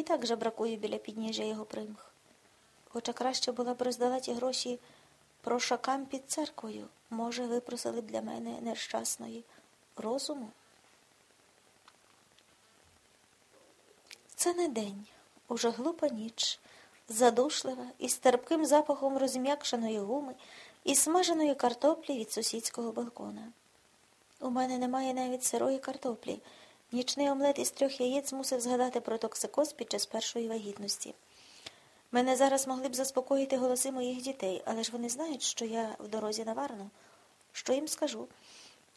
І так же бракую біля підніжжя його примх. Хоча краще була б роздала ті гроші прошакам під церквою. Може, випросили б для мене нещасної розуму. Це не день, уже глупа ніч, задушлива, із терпким запахом розм'якшеної гуми і смаженої картоплі від сусідського балкона. У мене немає навіть сирої картоплі. Нічний омлет із трьох яєць мусив згадати про токсикоз під час першої вагітності. Мене зараз могли б заспокоїти голоси моїх дітей, але ж вони знають, що я в дорозі на Варну. Що їм скажу?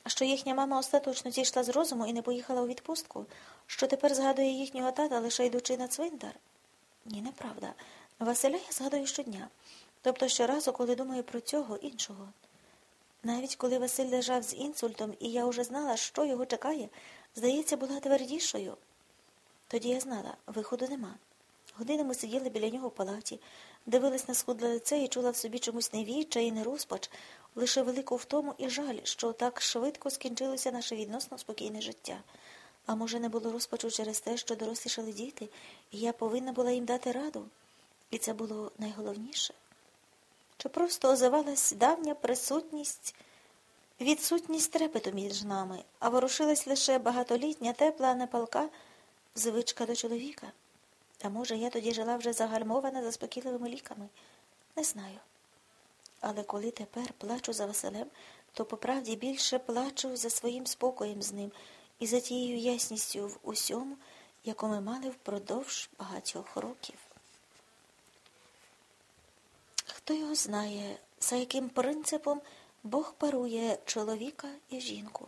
Що їхня мама остаточно зійшла з розуму і не поїхала у відпустку, що тепер згадує їхнього тата, лише йдучи на цвинтар? Ні, неправда. Василя я згадую щодня, тобто щоразу, коли думаю про цього іншого. Навіть коли Василь лежав з інсультом, і я вже знала, що його чекає, здається, була твердішою. Тоді я знала, виходу нема. Годинами сиділа біля нього в палаті, дивилась на схудле лице і чула в собі чомусь не віча і не розпач, лише велику втому і жаль, що так швидко скінчилося наше відносно спокійне життя. А може, не було розпачу через те, що дорослішали діти, і я повинна була їм дати раду. І це було найголовніше. Чи просто озивалась давня присутність, відсутність трепету між нами, а ворушилась лише багатолітня, тепла, непалка звичка до чоловіка. А може, я тоді жила вже загальмована заспокійливими ліками? Не знаю. Але коли тепер плачу за Василем, то по правді більше плачу за своїм спокоєм з ним і за тією ясністю в усьому, яку ми мали впродовж багатьох років. Хто його знає, за яким принципом Бог парує чоловіка і жінку?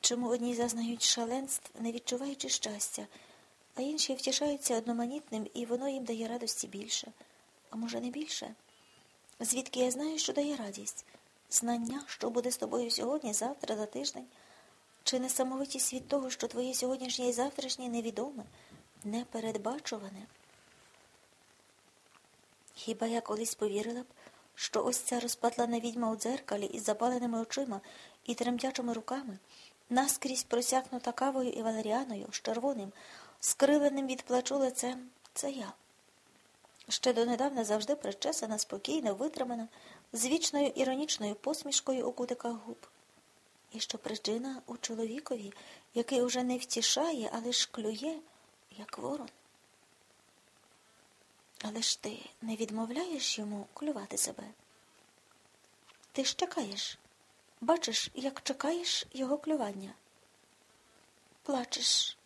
Чому одні зазнають шаленств, не відчуваючи щастя, а інші втішаються одноманітним, і воно їм дає радості більше, а може, не більше? Звідки я знаю, що дає радість? Знання, що буде з тобою сьогодні, завтра, за тиждень, чи несамовитість від того, що твоє сьогоднішнє і завтрашнє невідоме, непередбачуване? Хіба я колись повірила б, що ось ця розпатлана відьма у дзеркалі із запаленими очима і тремтячими руками, наскрізь просякнута кавою і валеріаною, з червоним, скриленим від плачу лицем, це я. Ще донедавна завжди причесана, спокійна, витримана, з вічною іронічною посмішкою у кутиках губ. І що причина у чоловікові, який уже не втішає, але ж клює, як ворон. Але ж ти не відмовляєш йому клювати себе. Ти ж чекаєш. Бачиш, як чекаєш його клювання. Плачеш,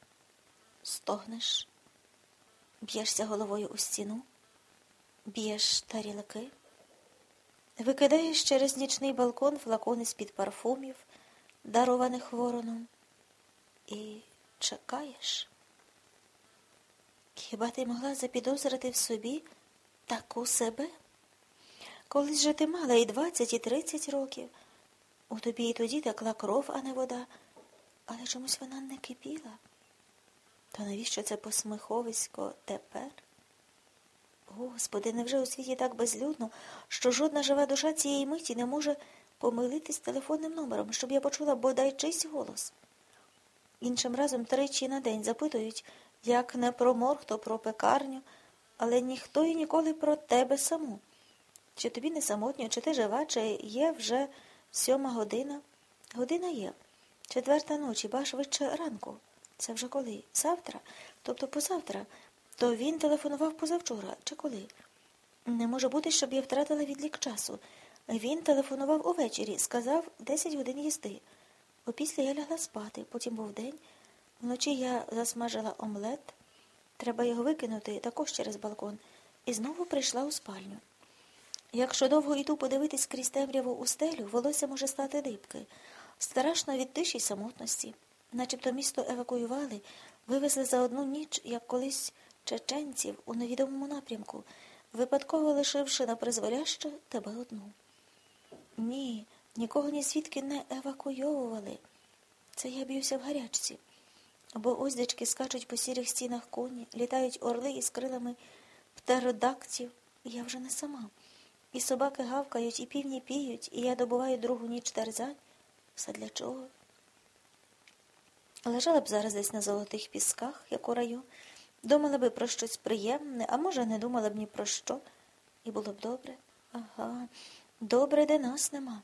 стогнеш, б'єшся головою у стіну, б'єш тарілки, викидаєш через нічний балкон флакони з-під парфумів, дарованих вороном, і чекаєш. Хіба ти могла запідозрити в собі таку себе? Колись же ти мала і двадцять, і тридцять років. У тобі і тоді текла кров, а не вода, але чомусь вона не кипіла. То навіщо це посміховисько тепер? Господи, невже у світі так безлюдно, що жодна жива душа цієї миті не може помилитись телефонним номером, щоб я почула бодай чийсь голос? Іншим разом тричі на день запитують, як не про морг, то про пекарню, але ніхто і ніколи про тебе саму. Чи тобі не самотньо, чи ти жива, чи є вже сьома година? Година є. Четверта ночі, ба швидше ранку. Це вже коли? Завтра? Тобто позавтра. То він телефонував позавчора, чи коли? Не може бути, щоб я втратила відлік часу. Він телефонував увечері, сказав десять годин їзди. Опісля я лягла спати, потім був день. Вночі я засмажила омлет, треба його викинути також через балкон, і знову прийшла у спальню. Якщо довго йду подивитись крізь темряву у стелю, волосся може стати дибки. Страшно від тиші й самотності. Начебто місто евакуювали, вивезли за одну ніч, як колись чеченців у невідомому напрямку, випадково лишивши на призволяще тебе одну. Ні, нікого ні звідки не евакуйовували. Це я б'юся в гарячці. Бо оздечки скачуть по сірих стінах коні, літають орли із крилами птеродактів, і я вже не сама. І собаки гавкають, і півні піють, і я добуваю другу ніч терзань. Все для чого? Лежала б зараз десь на золотих пісках, як у раю, Думала би про щось приємне, а може, не думала б ні про що. І було б добре. Ага, добре, де нас нема.